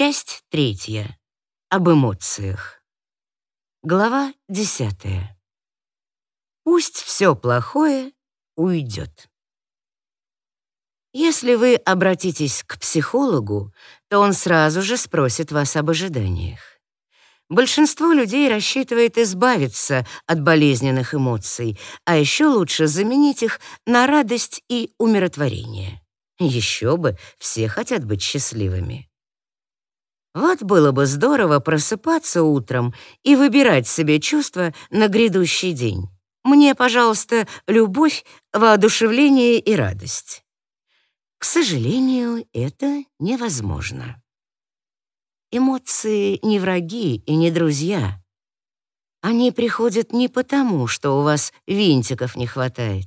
Часть третья. Об эмоциях. Глава десятая. Пусть все плохое уйдет. Если вы обратитесь к психологу, то он сразу же спросит вас об ожиданиях. Большинство людей рассчитывает избавиться от болезненных эмоций, а еще лучше заменить их на радость и умиротворение. Еще бы, все хотят быть счастливыми. Вот было бы здорово просыпаться утром и выбирать себе чувства на грядущий день. Мне, пожалуйста, любовь, воодушевление и радость. К сожалению, это невозможно. Эмоции не враги и не друзья. Они приходят не потому, что у вас винтиков не хватает,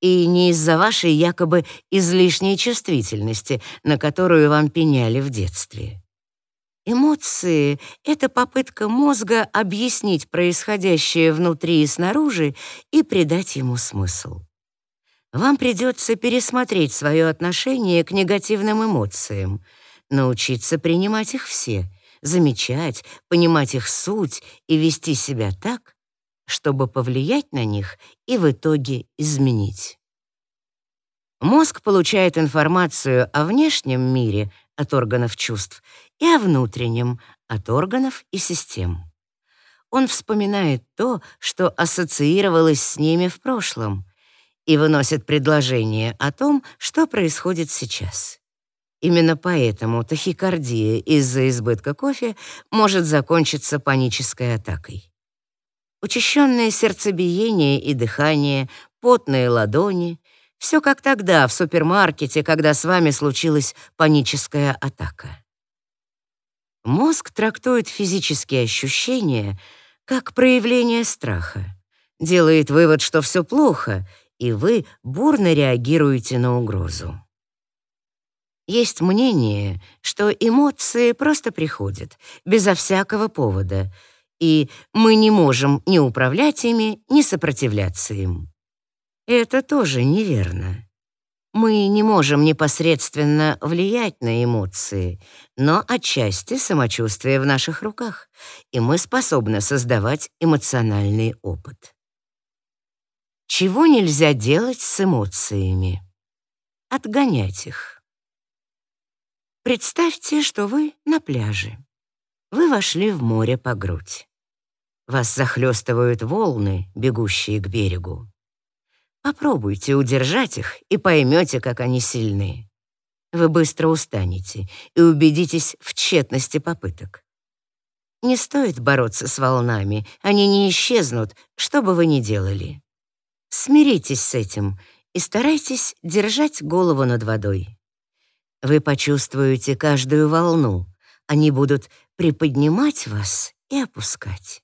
и не из-за вашей якобы излишней чувствительности, на которую вам пеняли в детстве. Эмоции — это попытка мозга объяснить происходящее внутри и снаружи и придать ему смысл. Вам придется пересмотреть свое отношение к негативным эмоциям — научиться принимать их все, замечать, понимать их суть и вести себя так, чтобы повлиять на них и в итоге изменить. Мозг получает информацию о внешнем мире от органов чувств и о внутреннем от органов и систем. Он вспоминает то, что ассоциировалось с ними в прошлом, и выносит предложение о том, что происходит сейчас. Именно поэтому тахикардия из-за избытка кофе может закончиться панической атакой. Учащенное сердцебиение и дыхание, потные ладони — все как тогда в супермаркете, когда с вами случилась паническая атака. Мозг трактует физические ощущения как проявление страха, делает вывод, что все плохо, и вы бурно реагируете на угрозу. Есть мнение, что эмоции просто приходят, безо всякого повода, и мы не можем ни управлять ими, ни сопротивляться им. Это тоже неверно. Мы не можем непосредственно влиять на эмоции, но отчасти самочувствие в наших руках, и мы способны создавать эмоциональный опыт. Чего нельзя делать с эмоциями? Отгонять их. Представьте, что вы на пляже. Вы вошли в море по грудь. Вас захлестывают волны, бегущие к берегу. Попробуйте удержать их и поймете, как они сильны. Вы быстро устанете и убедитесь в тщетности попыток. Не стоит бороться с волнами, они не исчезнут, что бы вы ни делали. Смиритесь с этим и старайтесь держать голову над водой. Вы почувствуете каждую волну. Они будут приподнимать вас и опускать.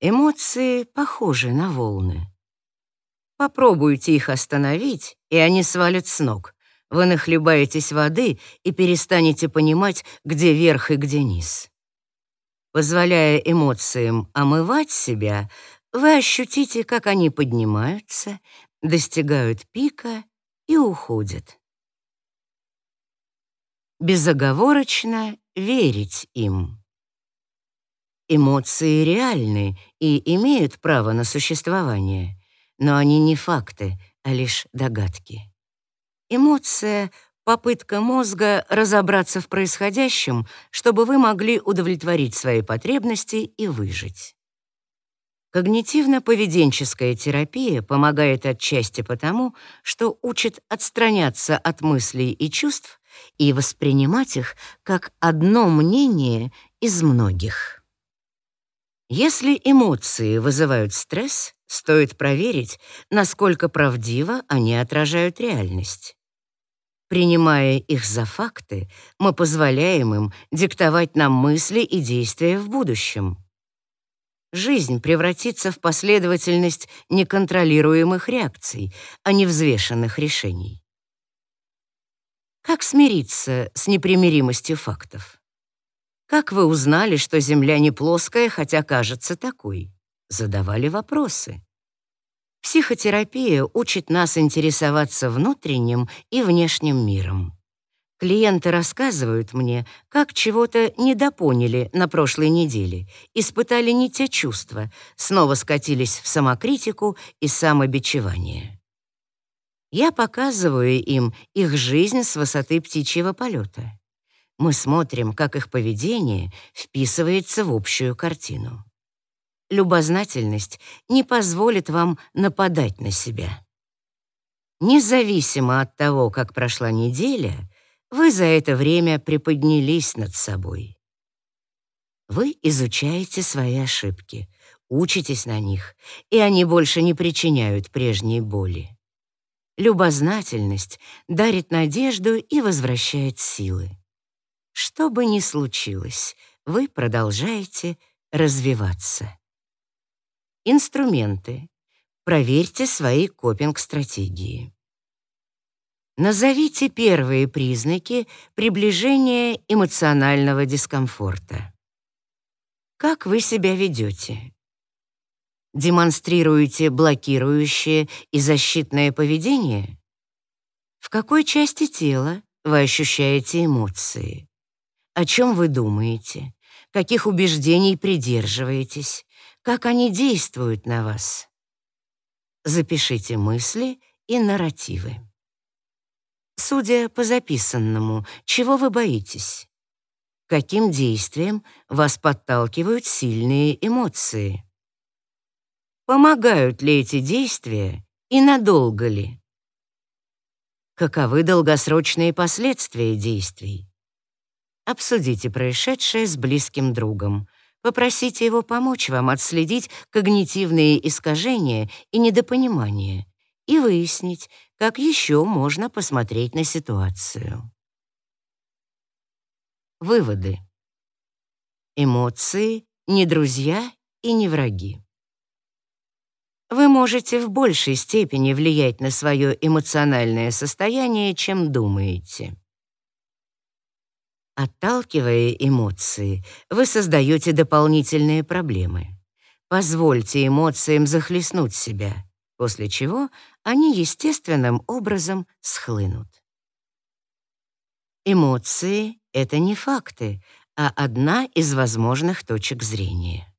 Эмоции похожи на волны. Попробуйте их остановить, и они свалят с ног. Вы нахлебаетесь воды и перестанете понимать, где верх и где низ. Позволяя эмоциям омывать себя, вы ощутите, как они поднимаются, достигают пика и уходят безоговорочно верить им. Эмоции реальны и имеют право на существование, но они не факты, а лишь догадки. Эмоция — попытка мозга разобраться в происходящем, чтобы вы могли удовлетворить свои потребности и выжить. Когнитивно-поведенческая терапия помогает отчасти потому, что учит отстраняться от мыслей и чувств и воспринимать их как одно мнение из многих. Если эмоции вызывают стресс, стоит проверить, насколько правдиво они отражают реальность. Принимая их за факты, мы позволяем им диктовать нам мысли и действия в будущем. Жизнь превратится в последовательность неконтролируемых реакций, а не взвешенных решений. Как смириться с непримиримостью фактов? Как вы узнали, что Земля не плоская, хотя кажется такой? Задавали вопросы. Психотерапия учит нас интересоваться внутренним и внешним миром. Клиенты рассказывают мне, как чего-то недопоняли на прошлой неделе, испытали не те чувства, снова скатились в самокритику и самобичевание. Я показываю им их жизнь с высоты птичьего полета. Мы смотрим, как их поведение вписывается в общую картину. Любознательность не позволит вам нападать на себя. Независимо от того, как прошла неделя, вы за это время приподнялись над собой. Вы изучаете свои ошибки, учитесь на них, и они больше не причиняют прежней боли. Любознательность дарит надежду и возвращает силы. Что бы ни случилось, вы продолжаете развиваться. Инструменты. Проверьте свои копинг-стратегии. Назовите первые признаки приближения эмоционального дискомфорта. Как вы себя ведете? Демонстрируете блокирующее и защитное поведение? В какой части тела вы ощущаете эмоции? О чем вы думаете? Каких убеждений придерживаетесь? Как они действуют на вас? Запишите мысли и нарративы. Судя по записанному, чего вы боитесь? Каким действием вас подталкивают сильные эмоции? Помогают ли эти действия и надолго ли? Каковы долгосрочные последствия действий? Обсудите происшедшее с близким другом. Попросите его помочь вам отследить когнитивные искажения и недопонимания и выяснить, как еще можно посмотреть на ситуацию. Выводы. Эмоции — не друзья и не враги. Вы можете в большей степени влиять на свое эмоциональное состояние, чем думаете. Отталкивая эмоции, вы создаете дополнительные проблемы. Позвольте эмоциям захлестнуть себя, после чего они естественным образом схлынут. Эмоции — это не факты, а одна из возможных точек зрения.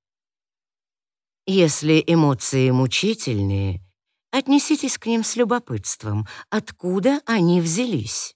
Если эмоции мучительные, отнеситесь к ним с любопытством, откуда они взялись.